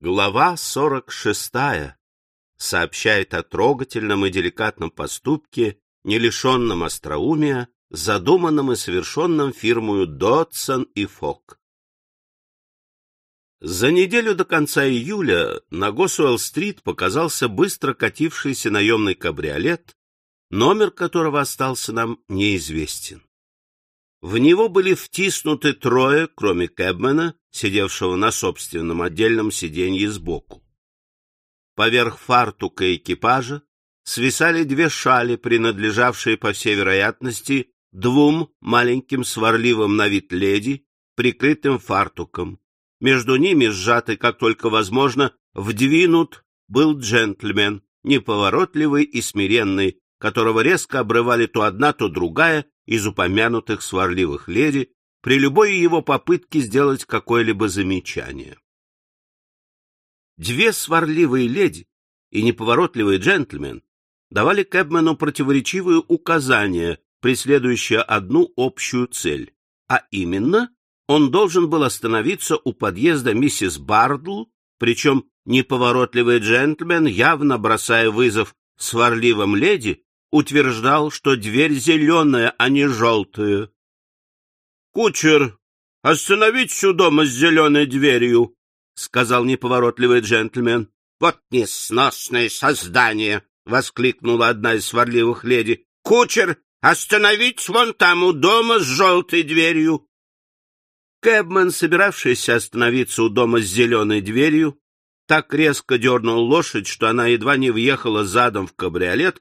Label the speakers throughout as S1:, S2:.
S1: Глава 46 сообщает о трогательном и деликатном поступке, не лишенном остроумия, задуманном и совершенном фирмою Дотсон и Фок. За неделю до конца июля на Госуэлл-стрит показался быстро катившийся наемный кабриолет, номер которого остался нам неизвестен. В него были втиснуты трое, кроме Кэбмена, сидевшего на собственном отдельном сиденье сбоку. Поверх фартука экипажа свисали две шали, принадлежавшие, по всей вероятности, двум маленьким сварливым на вид леди, прикрытым фартуком. Между ними, сжатый как только возможно, вдвинут был джентльмен, неповоротливый и смиренный, которого резко обрывали то одна, то другая из упомянутых сварливых леди при любой его попытке сделать какое-либо замечание. Две сварливые леди и неповоротливый джентльмен давали Кэбмену противоречивые указания, преследующие одну общую цель, а именно он должен был остановиться у подъезда миссис Бардл, причем неповоротливый джентльмен, явно бросая вызов сварливым леди, утверждал, что дверь зеленая, а не желтая. — Кучер, остановитесь у дома с зеленой дверью, — сказал неповоротливый джентльмен. — Вот несносное создание! — воскликнула одна из сварливых леди. — Кучер, остановитесь вон там у дома с желтой дверью! Кэбман, собиравшийся остановиться у дома с зеленой дверью, так резко дернул лошадь, что она едва не въехала задом в кабриолет,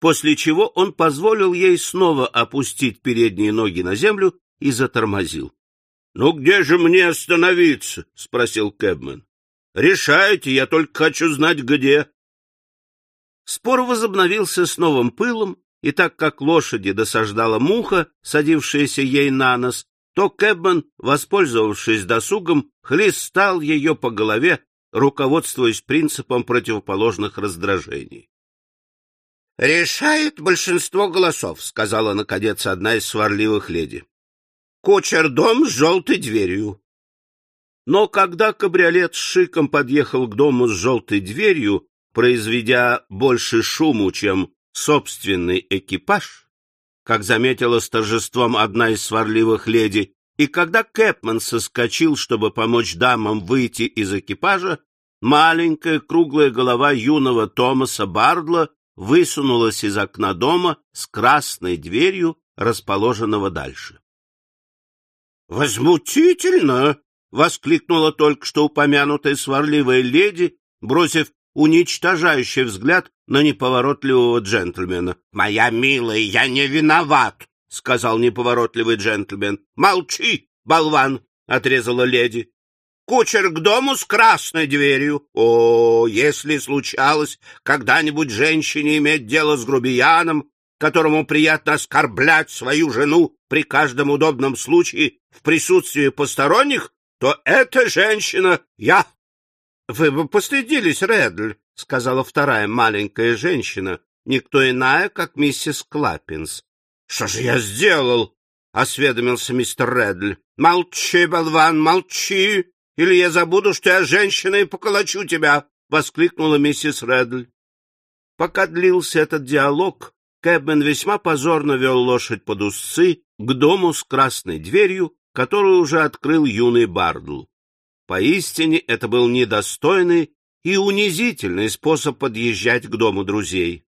S1: после чего он позволил ей снова опустить передние ноги на землю и затормозил. — Ну где же мне остановиться? — спросил Кэбмен. — Решайте, я только хочу знать, где. Спор возобновился с новым пылом, и так как лошади досаждала муха, садившаяся ей на нос, то Кэбмен, воспользовавшись досугом, хлестал ее по голове, руководствуясь принципом противоположных раздражений. — Решает большинство голосов, — сказала, наконец, одна из сварливых леди. — Кучер дом с желтой дверью. Но когда кабриолет с шиком подъехал к дому с желтой дверью, произведя больше шуму, чем собственный экипаж, как заметила с торжеством одна из сварливых леди, и когда Кэпман соскочил, чтобы помочь дамам выйти из экипажа, маленькая круглая голова юного Томаса Бардла высунулась из окна дома с красной дверью, расположенного дальше. «Возмутительно!» — воскликнула только что упомянутая сварливая леди, бросив уничтожающий взгляд на неповоротливого джентльмена. «Моя милая, я не виноват!» — сказал неповоротливый джентльмен. «Молчи, болван!» — отрезала леди. Кучер к дому с красной дверью. О, если случалось когда-нибудь женщине иметь дело с грубияном, которому приятно оскорблять свою жену при каждом удобном случае в присутствии посторонних, то эта женщина я. — Вы бы постыдились, Редль, — сказала вторая маленькая женщина, никто иная, как миссис Клаппинс. — Что же я сделал? — осведомился мистер Редль. — Молчи, болван, молчи! Или я забуду, что я женщина, и поколочу тебя! — воскликнула миссис Редль. Пока длился этот диалог, Кэбмен весьма позорно вел лошадь под узцы к дому с красной дверью, которую уже открыл юный Бардл. Поистине это был недостойный и унизительный способ подъезжать к дому друзей.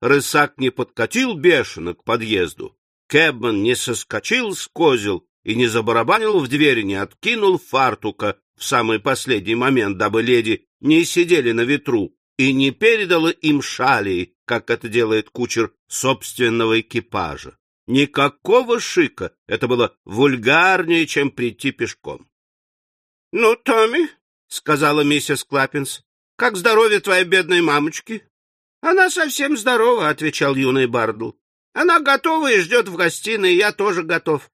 S1: Рысак не подкатил бешено к подъезду, Кэбман не соскочил с козел и не забарабанил в дверь, не откинул фартука, в самый последний момент, дабы леди не сидели на ветру, и не передала им шали, как это делает кучер собственного экипажа. Никакого шика, это было вульгарнее, чем прийти пешком. — Ну, Томми, — сказала миссис Клаппинс, — как здоровье твоей бедной мамочки? — Она совсем здорова, — отвечал юный Бардл. — Она готова и ждет в гостиной, я тоже готов.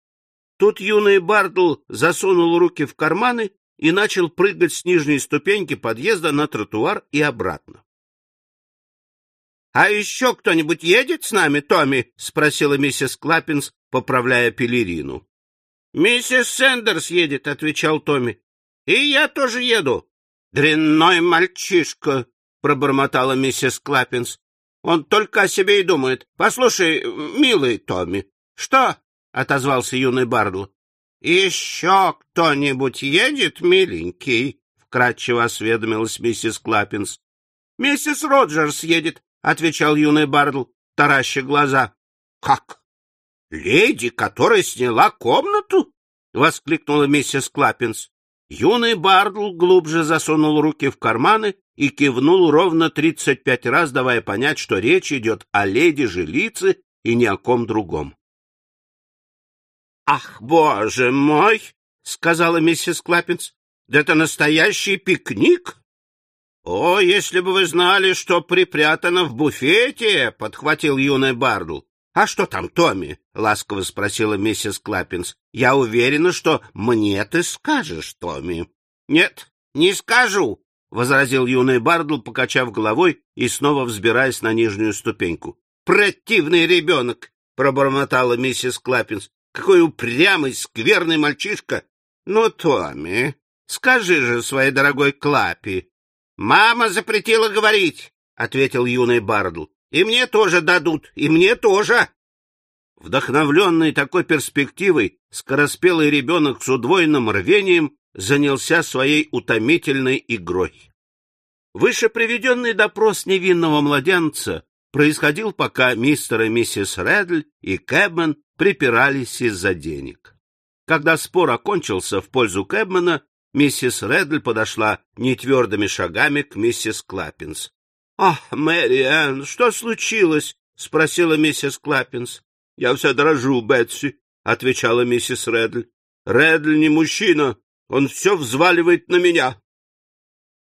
S1: Тут юный Бардл засунул руки в карманы и начал прыгать с нижней ступеньки подъезда на тротуар и обратно. — А еще кто-нибудь едет с нами, Томми? — спросила миссис Клаппинс, поправляя пелерину. — Миссис Сэндерс едет, — отвечал Томми. — И я тоже еду. — Дрянной мальчишка, — пробормотала миссис Клаппинс. — Он только о себе и думает. Послушай, милый Томми. — Что? — отозвался юный Бардл. — Еще кто-нибудь едет, миленький? — вкрадчиво осведомилась миссис Клаппинс. — Миссис Роджерс едет, — отвечал юный Бардл, тараща глаза. — Как? Леди, которая сняла комнату? — воскликнула миссис Клаппинс. Юный Бардл глубже засунул руки в карманы и кивнул ровно тридцать пять раз, давая понять, что речь идет о леди-жилице и ни о ком другом. — Ах, боже мой! — сказала миссис Клаппинс. — Да это настоящий пикник! — О, если бы вы знали, что припрятано в буфете! — подхватил юный Бардл. — А что там, Томми? — ласково спросила миссис Клаппинс. — Я уверена, что мне ты скажешь, Томми. — Нет, не скажу, — возразил юный Бардл, покачав головой и снова взбираясь на нижнюю ступеньку. — Противный ребенок! — пробормотала миссис Клаппинс. — Какой упрямый, скверный мальчишка! — Ну, Томми, скажи же своей дорогой Клапи. — Мама запретила говорить, — ответил юный Бардл. — И мне тоже дадут, и мне тоже. Вдохновленный такой перспективой, скороспелый ребенок с удвоенным рвением занялся своей утомительной игрой. Выше приведенный допрос невинного младенца происходил, пока мистер и миссис Редль и Кэбмен припирались из-за денег. Когда спор окончился в пользу Кэбмена, миссис Редль подошла нетвердыми шагами к миссис Клаппинс. — Ах, Мэри Энн, что случилось? — спросила миссис Клаппинс. — Я вся дрожу, Бетси, — отвечала миссис Редль. — Редль не мужчина, он все взваливает на меня.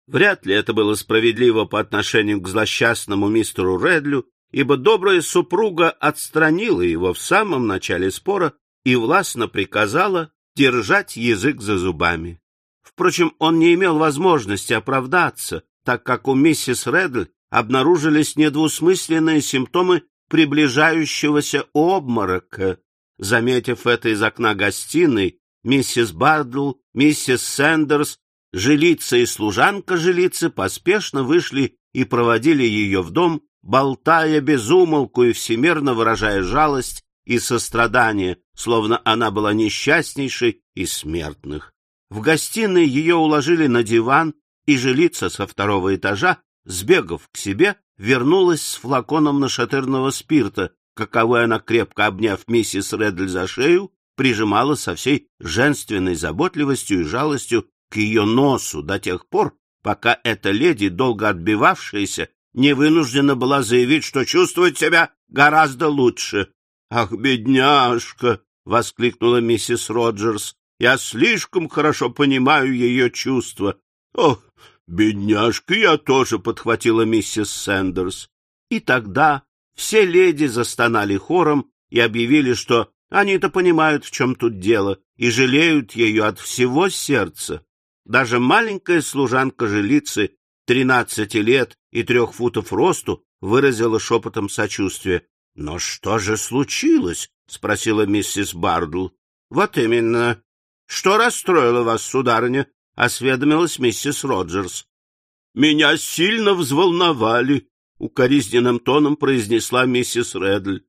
S1: Вряд ли это было справедливо по отношению к злосчастному мистеру Редлю, ибо добрая супруга отстранила его в самом начале спора и властно приказала держать язык за зубами. Впрочем, он не имел возможности оправдаться, так как у миссис Редль обнаружились недвусмысленные симптомы приближающегося обморока. Заметив это из окна гостиной, миссис Бардл, миссис Сэндерс, жилица и служанка жилицы поспешно вышли и проводили ее в дом, болтая без умолку и всемерно выражая жалость и сострадание, словно она была несчастнейшей из смертных. В гостиной ее уложили на диван, и жилица со второго этажа, сбегав к себе, вернулась с флаконом нашатырного спирта, каковой она, крепко обняв миссис Редль за шею, прижимала со всей женственной заботливостью и жалостью к ее носу до тех пор, пока эта леди, долго отбивавшаяся, не вынуждена была заявить, что чувствует себя гораздо лучше. — Ах, бедняжка! — воскликнула миссис Роджерс. — Я слишком хорошо понимаю ее чувства. — Ох, бедняжка, я тоже подхватила миссис Сэндерс. И тогда все леди застонали хором и объявили, что они-то понимают, в чем тут дело, и жалеют ее от всего сердца. Даже маленькая служанка жилицы, тринадцати лет и трех футов росту, выразила шепотом сочувствие. — Но что же случилось? — спросила миссис Бардл. — Вот именно. — Что расстроило вас, сударыня? — осведомилась миссис Роджерс. — Меня сильно взволновали, — укоризненным тоном произнесла миссис Редль.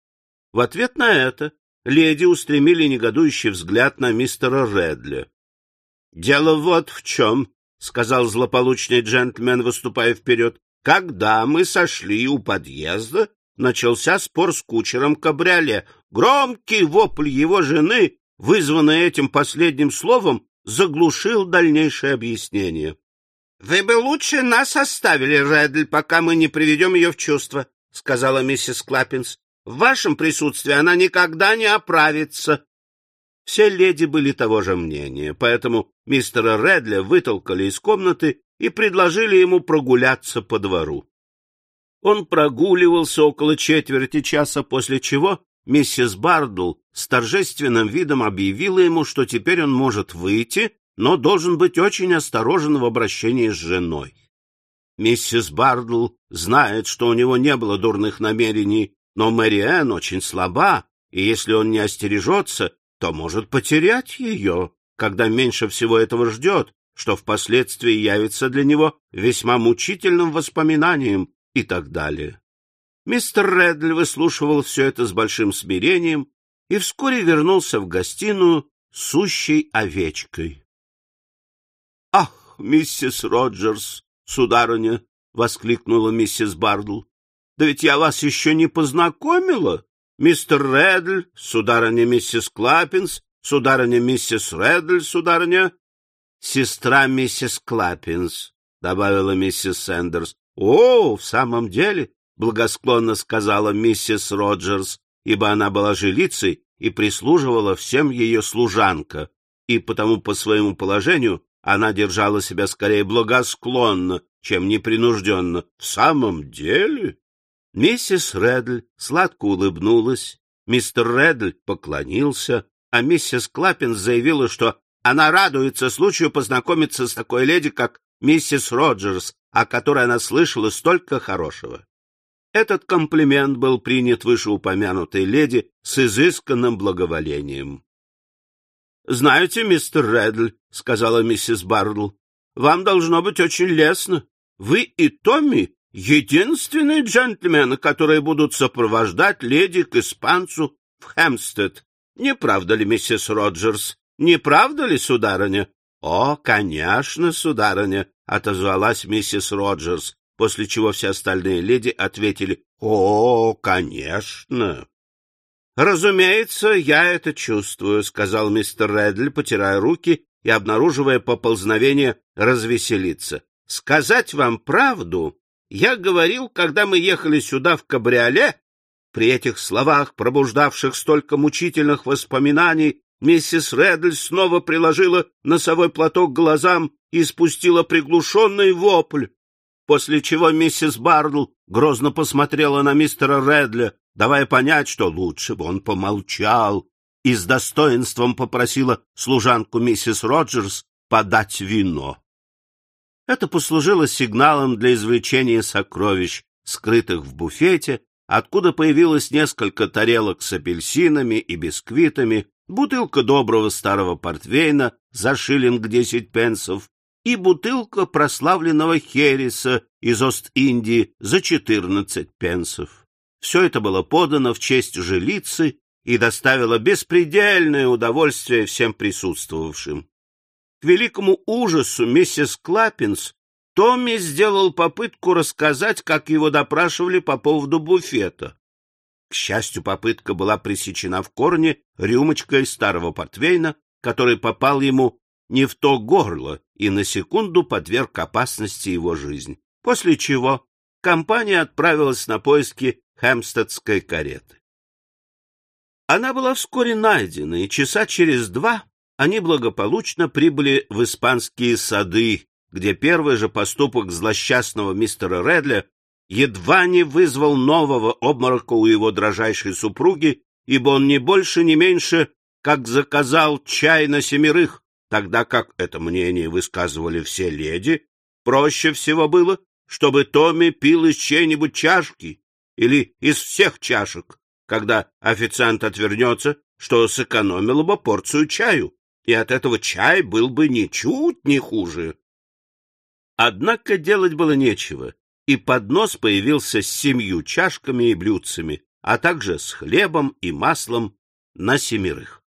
S1: В ответ на это леди устремили негодующий взгляд на мистера Редли. — Дело вот в чем, — сказал злополучный джентльмен, выступая вперед. — Когда мы сошли у подъезда, начался спор с кучером кабриоле. Громкий вопль его жены, вызванный этим последним словом, заглушил дальнейшее объяснение. — Вы бы лучше нас оставили, Редль, пока мы не приведем ее в чувство, — сказала миссис Клаппинс. В вашем присутствии она никогда не оправится. Все леди были того же мнения, поэтому мистера Редля вытолкали из комнаты и предложили ему прогуляться по двору. Он прогуливался около четверти часа, после чего миссис Бардл с торжественным видом объявила ему, что теперь он может выйти, но должен быть очень осторожен в обращении с женой. Миссис Бардл знает, что у него не было дурных намерений, но Мэриэн очень слаба, и если он не остережется, то может потерять ее, когда меньше всего этого ждет, что впоследствии явится для него весьма мучительным воспоминанием и так далее. Мистер Редли выслушивал все это с большим смирением и вскоре вернулся в гостиную сущей овечкой. — Ах, миссис Роджерс, сударыня! — воскликнула миссис Бардл. — Да ведь я вас еще не познакомила. Мистер Редль, сударыня миссис Клаппинс, сударыня миссис Редль, сударыня... — Сестра миссис Клаппинс, — добавила миссис Сэндерс. — О, в самом деле, — благосклонно сказала миссис Роджерс, ибо она была жилицей и прислуживала всем ее служанка, и потому по своему положению она держала себя скорее благосклонно, чем непринужденно. В самом деле? Миссис Редль сладко улыбнулась, мистер Редль поклонился, а миссис Клаппин заявила, что она радуется случаю познакомиться с такой леди, как миссис Роджерс, о которой она слышала столько хорошего. Этот комплимент был принят вышеупомянутой леди с изысканным благоволением. — Знаете, мистер Редль, — сказала миссис Бардл, — вам должно быть очень лестно. Вы и Томми — единственные джентльмены, которые будут сопровождать леди к испанцу в Хэмстед. Не правда ли, миссис Роджерс? Не правда ли, сударыня? — О, конечно, сударыня, — отозвалась миссис Роджерс, после чего все остальные леди ответили «О, конечно!» «Разумеется, я это чувствую», — сказал мистер Редль, потирая руки и обнаруживая поползновение развеселиться. «Сказать вам правду, я говорил, когда мы ехали сюда в кабриоле, при этих словах, пробуждавших столько мучительных воспоминаний, миссис Редль снова приложила носовой платок к глазам и спустила приглушенный вопль после чего миссис Бардл грозно посмотрела на мистера Редля, давая понять, что лучше бы он помолчал, и с достоинством попросила служанку миссис Роджерс подать вино. Это послужило сигналом для извлечения сокровищ, скрытых в буфете, откуда появилось несколько тарелок с апельсинами и бисквитами, бутылка доброго старого портвейна за шиллинг десять пенсов и бутылка прославленного хереса из Ост-Индии за четырнадцать пенсов. Все это было подано в честь жилицы и доставило беспредельное удовольствие всем присутствовавшим. К великому ужасу миссис Клаппинс Томми сделал попытку рассказать, как его допрашивали по поводу буфета. К счастью, попытка была пресечена в корне рюмочкой старого портвейна, который попал ему не в то горло и на секунду подверг опасности его жизнь, после чего компания отправилась на поиски хэмстедской кареты. Она была вскоре найдена, и часа через два они благополучно прибыли в испанские сады, где первый же поступок злосчастного мистера Редля едва не вызвал нового обморока у его дрожайшей супруги, ибо он не больше, не меньше, как заказал чай на семерых, тогда как это мнение высказывали все леди, проще всего было, чтобы Томми пил из чьей-нибудь чашки или из всех чашек, когда официант отвернется, что сэкономил бы порцию чаю, и от этого чай был бы ничуть не хуже. Однако делать было нечего, и поднос появился с семью чашками и блюдцами, а также с хлебом и маслом на семерых.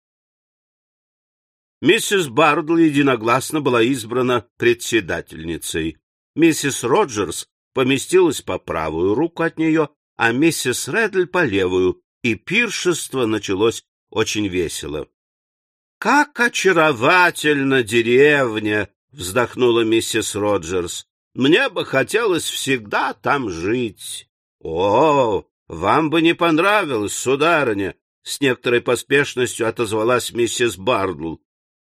S1: Миссис Бардл единогласно была избрана председательницей. Миссис Роджерс поместилась по правую руку от нее, а миссис Редль по левую, и пиршество началось очень весело. — Как очаровательна деревня! — вздохнула миссис Роджерс. — Мне бы хотелось всегда там жить. — О, вам бы не понравилось, сударыня! — с некоторой поспешностью отозвалась миссис Бардл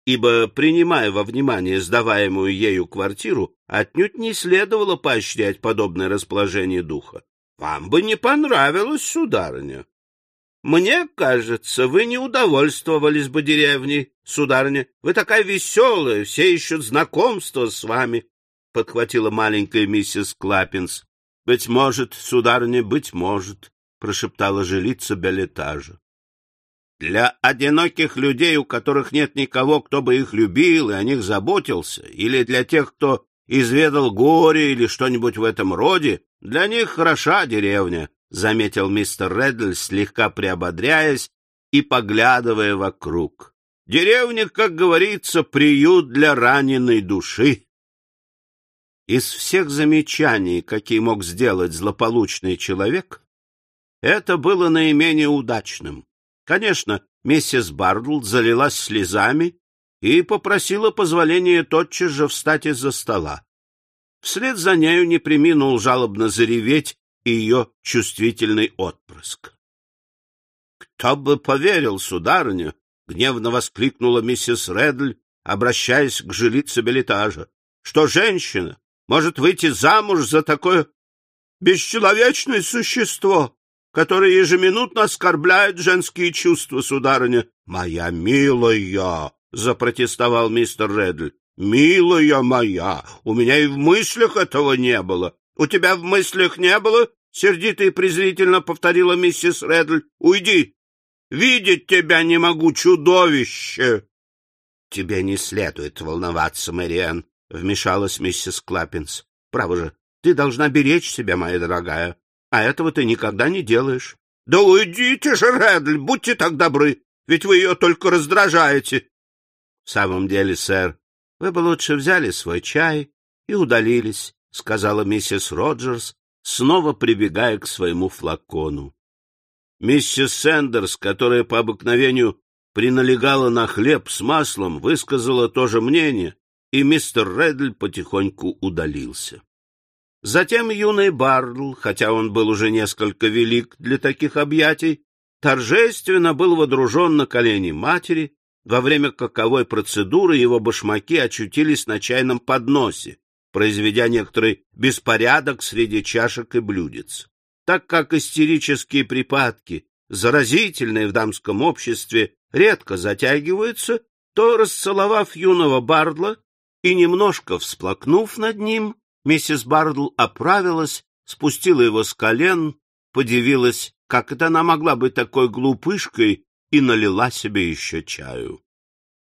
S1: ибо, принимая во внимание сдаваемую ею квартиру, отнюдь не следовало поощрять подобное расположение духа. Вам бы не понравилось, сударыня. Мне кажется, вы не удовольствовались бы деревней, сударыня. Вы такая веселая, все ищут знакомства с вами, — подхватила маленькая миссис Клаппинс. — Быть может, сударыня, быть может, — прошептала жилица Белетажа. Для одиноких людей, у которых нет никого, кто бы их любил и о них заботился, или для тех, кто изведал горе или что-нибудь в этом роде, для них хороша деревня, — заметил мистер Реддль, слегка приободряясь и поглядывая вокруг. Деревня, как говорится, приют для раненой души. Из всех замечаний, какие мог сделать злополучный человек, это было наименее удачным. Конечно, миссис Бардл залилась слезами и попросила позволения тотчас же встать из-за стола. Вслед за нею не приминул жалобно зареветь ее чувствительный отпрыск. — Кто бы поверил, сударыня, — гневно воскликнула миссис Редль, обращаясь к жилице билетажа, — что женщина может выйти замуж за такое бесчеловечное существо который ежеминутно оскорбляет женские чувства, сударыня. — Моя милая! — запротестовал мистер Редль. — Милая моя! У меня и в мыслях этого не было. — У тебя в мыслях не было? — сердито и презрительно повторила миссис Редль. — Уйди! Видеть тебя не могу, чудовище! — Тебе не следует волноваться, Мэриэн, — вмешалась миссис Клаппинс. — Право же, ты должна беречь себя, моя дорогая а этого ты никогда не делаешь. — Да уйдите же, Редль, будьте так добры, ведь вы ее только раздражаете. — В самом деле, сэр, вы бы лучше взяли свой чай и удалились, — сказала миссис Роджерс, снова прибегая к своему флакону. Миссис Сэндерс, которая по обыкновению приналегала на хлеб с маслом, высказала то же мнение, и мистер Редль потихоньку удалился. Затем юный Бардл, хотя он был уже несколько велик для таких объятий, торжественно был водружен на колени матери, во время каковой процедуры его башмаки очутились на чайном подносе, произведя некоторый беспорядок среди чашек и блюдец. Так как истерические припадки, заразительные в дамском обществе, редко затягиваются, то, расцеловав юного Бардла и немножко всплакнув над ним, Миссис Бардл оправилась, спустила его с колен, подивилась, как это она могла быть такой глупышкой, и налила себе еще чаю.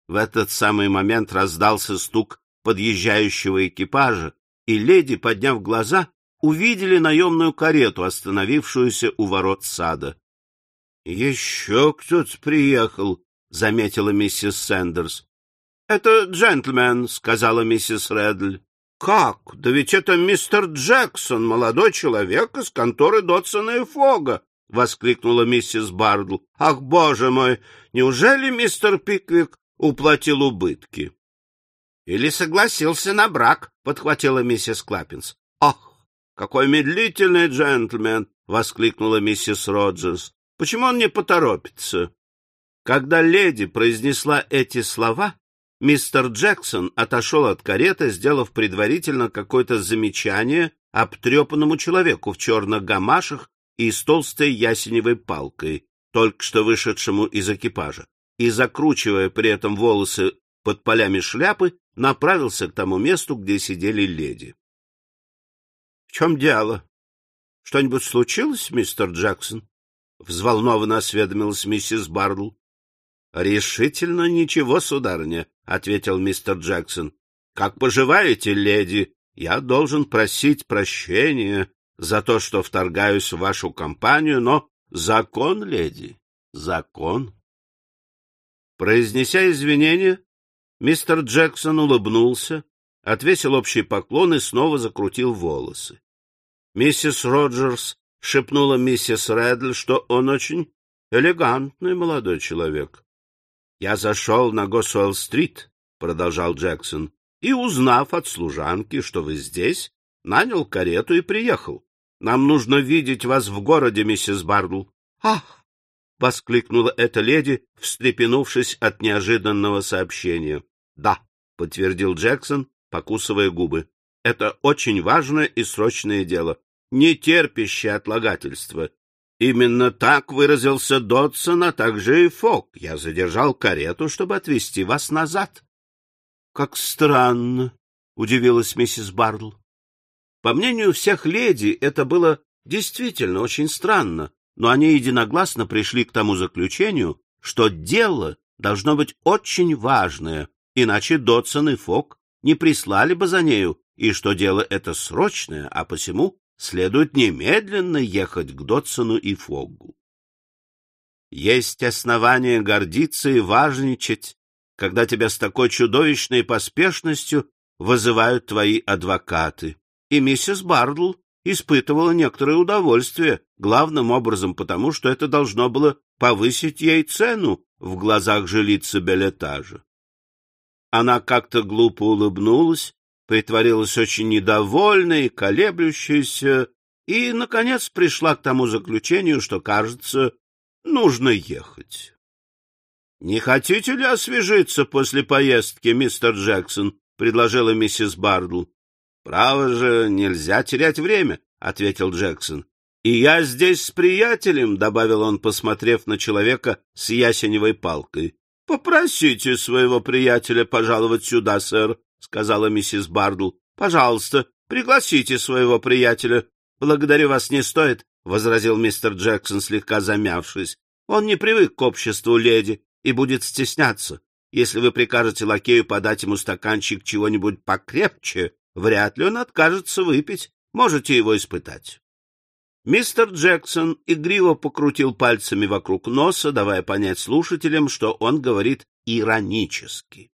S1: В этот самый момент раздался стук подъезжающего экипажа, и леди, подняв глаза, увидели наемную карету, остановившуюся у ворот сада. — Еще кто-то приехал, — заметила миссис Сэндерс. — Это джентльмен, — сказала миссис Редль. Как? Да ведь это мистер Джексон, молодой человек из конторы Дотсона и Фога, — воскликнула миссис Бардл. — Ах, боже мой! Неужели мистер Пиквик уплатил убытки? — Или согласился на брак, — подхватила миссис Клаппинс. — Ах, какой медлительный джентльмен! — воскликнула миссис Роджерс. — Почему он не поторопится? Когда леди произнесла эти слова, Мистер Джексон отошел от кареты, сделав предварительно какое-то замечание обтрепанному человеку в черных гамашах и с толстой ясеневой палкой, только что вышедшему из экипажа, и, закручивая при этом волосы под полями шляпы, направился к тому месту, где сидели леди. — В чем дело? Что-нибудь случилось, мистер Джексон? — взволнованно осведомилась миссис Бардл. — Решительно ничего, сударыня, — ответил мистер Джексон. — Как поживаете, леди? Я должен просить прощения за то, что вторгаюсь в вашу компанию, но закон, леди, закон. Произнеся извинения, мистер Джексон улыбнулся, отвесил общий поклон и снова закрутил волосы. Миссис Роджерс шепнула миссис Редл, что он очень элегантный молодой человек. — Я зашел на Госуэлл-стрит, — продолжал Джексон, — и, узнав от служанки, что вы здесь, нанял карету и приехал. Нам нужно видеть вас в городе, миссис Бардл. — Ах! — воскликнула эта леди, встрепенувшись от неожиданного сообщения. — Да, — подтвердил Джексон, покусывая губы. — Это очень важное и срочное дело, не терпящее отлагательства. Именно так выразился Додсон, а также и Фок. Я задержал карету, чтобы отвезти вас назад. — Как странно, — удивилась миссис Бардл. По мнению всех леди, это было действительно очень странно, но они единогласно пришли к тому заключению, что дело должно быть очень важное, иначе Дотсон и Фок не прислали бы за нею, и что дело это срочное, а посему следует немедленно ехать к Дотсону и Фоггу. Есть основания гордиться и важничать, когда тебя с такой чудовищной поспешностью вызывают твои адвокаты. И миссис Бардл испытывала некоторое удовольствие, главным образом потому, что это должно было повысить ей цену в глазах жилицы Белетажа. Она как-то глупо улыбнулась, притворилась очень недовольной, колеблющейся, и, наконец, пришла к тому заключению, что, кажется, нужно ехать. — Не хотите ли освежиться после поездки, мистер Джексон? — предложила миссис Бардл. — Право же, нельзя терять время, — ответил Джексон. — И я здесь с приятелем, — добавил он, посмотрев на человека с ясеневой палкой. — Попросите своего приятеля пожаловать сюда, сэр, — сказала миссис Бардл. — Пожалуйста, пригласите своего приятеля. — Благодарю вас не стоит, — возразил мистер Джексон, слегка замявшись. — Он не привык к обществу леди и будет стесняться. Если вы прикажете лакею подать ему стаканчик чего-нибудь покрепче, вряд ли он откажется выпить. Можете его испытать. Мистер Джексон игриво покрутил пальцами вокруг носа, давая понять слушателям, что он говорит иронически.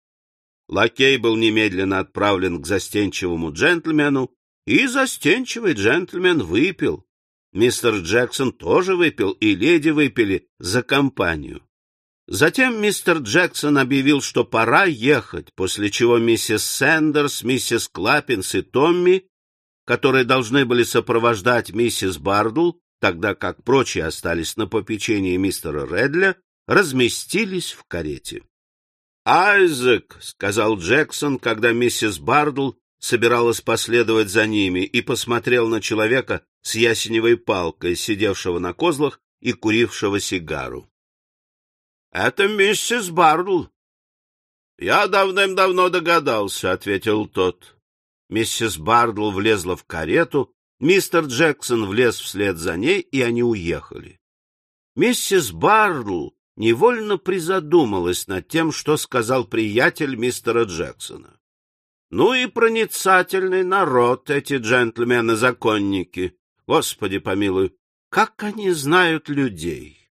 S1: Лакей был немедленно отправлен к застенчивому джентльмену, и застенчивый джентльмен выпил. Мистер Джексон тоже выпил, и леди выпили за компанию. Затем мистер Джексон объявил, что пора ехать, после чего миссис Сэндерс, миссис Клаппинс и Томми которые должны были сопровождать миссис Бардл, тогда как прочие остались на попечении мистера Редля, разместились в карете. «Айзек», — сказал Джексон, когда миссис Бардл собиралась последовать за ними, и посмотрел на человека с ясеневой палкой, сидевшего на козлах и курившего сигару. — Это миссис Бардл. — Я давным-давно догадался, — ответил тот. Миссис Бардл влезла в карету, мистер Джексон влез вслед за ней, и они уехали. Миссис Бардл невольно призадумалась над тем, что сказал приятель мистера Джексона. Ну и проницательный народ эти джентльмены-законники. Господи помилуй, как они знают людей.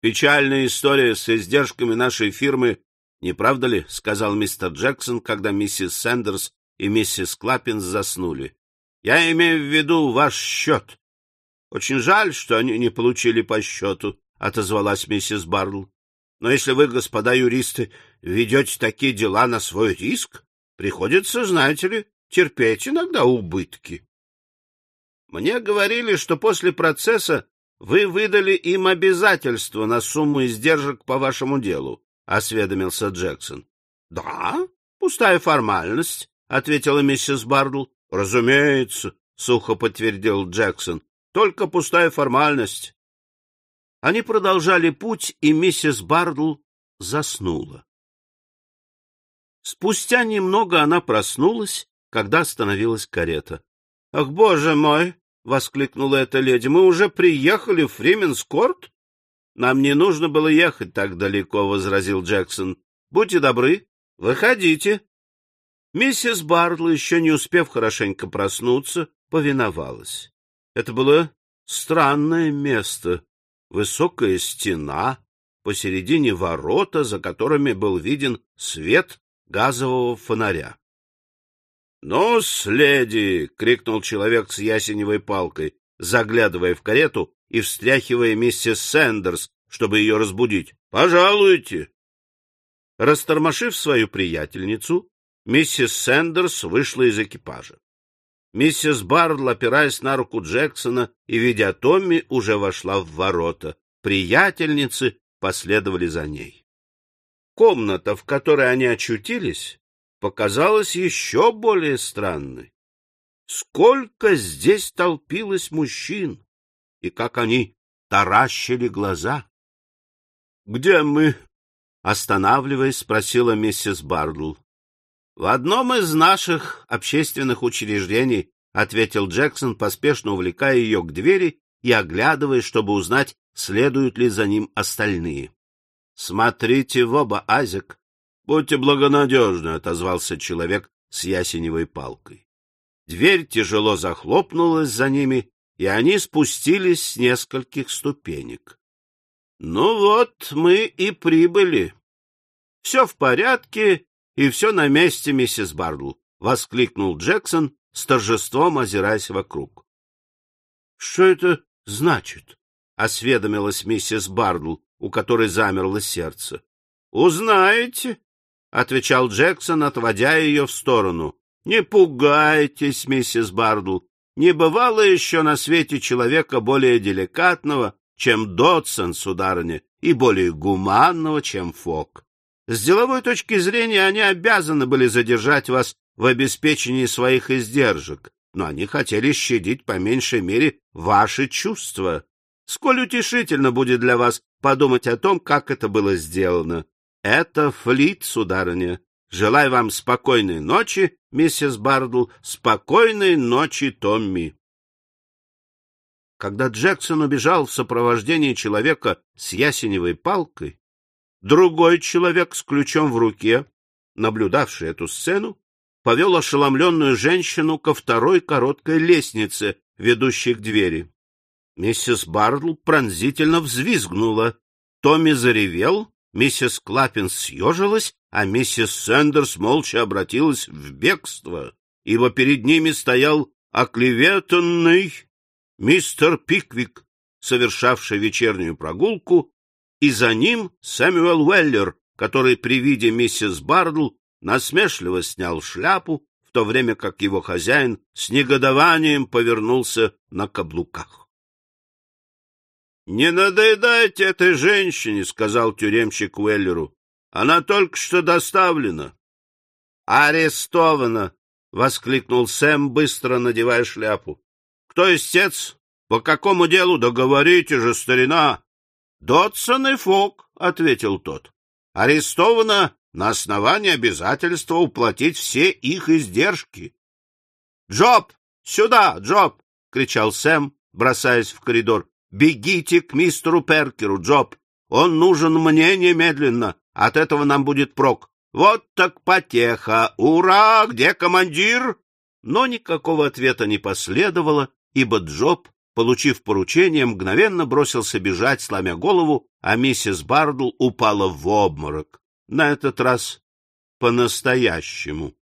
S1: Печальная история с издержками нашей фирмы, не правда ли? — сказал мистер Джексон, когда миссис Сэндерс и миссис Клаппинс заснули. — Я имею в виду ваш счет. — Очень жаль, что они не получили по счету, — отозвалась миссис Бардл. — Но если вы, господа юристы, ведете такие дела на свой риск, приходится, знаете ли, терпеть иногда убытки. Мне говорили, что после процесса вы выдали им обязательство на сумму издержек по вашему делу, — осведомился Джексон. — Да, пустая формальность, — ответила миссис Бардл. — Разумеется, — сухо подтвердил Джексон. — Только пустая формальность. Они продолжали путь, и миссис Бардл заснула. Спустя немного она проснулась, когда остановилась карета. — Ах, боже мой! — воскликнула эта леди. — Мы уже приехали в Фрименскорт? — Нам не нужно было ехать так далеко, — возразил Джексон. — Будьте добры, выходите. Миссис Бартл, еще не успев хорошенько проснуться, повиновалась. Это было странное место. Высокая стена, посередине ворота, за которыми был виден свет газового фонаря. — Ну, следи! — крикнул человек с ясеневой палкой, заглядывая в карету и встряхивая миссис Сэндерс, чтобы ее разбудить. — Пожалуйте! Растормошив свою приятельницу, Миссис Сэндерс вышла из экипажа. Миссис Бардл, опираясь на руку Джексона и видя Томми, уже вошла в ворота. Приятельницы последовали за ней. Комната, в которой они очутились, показалась еще более странной. Сколько здесь толпилось мужчин, и как они таращили глаза! — Где мы? — останавливаясь, спросила миссис Бардл. — В одном из наших общественных учреждений, — ответил Джексон, поспешно увлекая ее к двери и оглядываясь, чтобы узнать, следуют ли за ним остальные. Смотрите в оба, Азик. Будьте благонадежны, — отозвался человек с ясеневой палкой. Дверь тяжело захлопнулась за ними, и они спустились с нескольких ступенек. — Ну вот, мы и прибыли. — Все в порядке, и все на месте, миссис Бардл, — воскликнул Джексон, с торжеством озираясь вокруг. — Что это значит? — осведомилась миссис Бардл, у которой замерло сердце. — Узнаете, — отвечал Джексон, отводя ее в сторону. — Не пугайтесь, миссис Бардл. Не бывало еще на свете человека более деликатного, чем Дотсон, сударыня, и более гуманного, чем Фок. С деловой точки зрения они обязаны были задержать вас в обеспечении своих издержек, но они хотели щадить по меньшей мере ваши чувства. Сколь утешительно будет для вас подумать о том, как это было сделано. Это флит, сударыня. Желаю вам спокойной ночи, миссис Бардл, спокойной ночи, Томми. Когда Джексон убежал в сопровождении человека с ясеневой палкой, другой человек с ключом в руке, наблюдавший эту сцену, повел ошеломленную женщину ко второй короткой лестнице, ведущей к двери. Миссис Бардл пронзительно взвизгнула. Томми заревел, миссис Клаппин съежилась, а миссис Сэндерс молча обратилась в бегство, ибо перед ними стоял оклеветанный мистер Пиквик, совершавший вечернюю прогулку, и за ним Сэмюэл Уэллер, который при виде миссис Бардл насмешливо снял шляпу, в то время как его хозяин с негодованием повернулся на каблуках. — Не надоедайте этой женщине, — сказал тюремщик Уэллеру. — Она только что доставлена. — Арестована! — воскликнул Сэм, быстро надевая шляпу. — Кто истец? По какому делу? Договорите же, старина! — Дотсон и Фок, — ответил тот. — Арестована на основании обязательства уплатить все их издержки. — Джоб! Сюда, Джоб! — кричал Сэм, бросаясь в коридор. — Бегите к мистеру Перкеру, Джоб! Он нужен мне немедленно. От этого нам будет прок. Вот так потеха! Ура! Где командир? Но никакого ответа не последовало, ибо Джоб, получив поручение, мгновенно бросился бежать, сломя голову, а миссис Бардл упала в обморок на этот раз по-настоящему.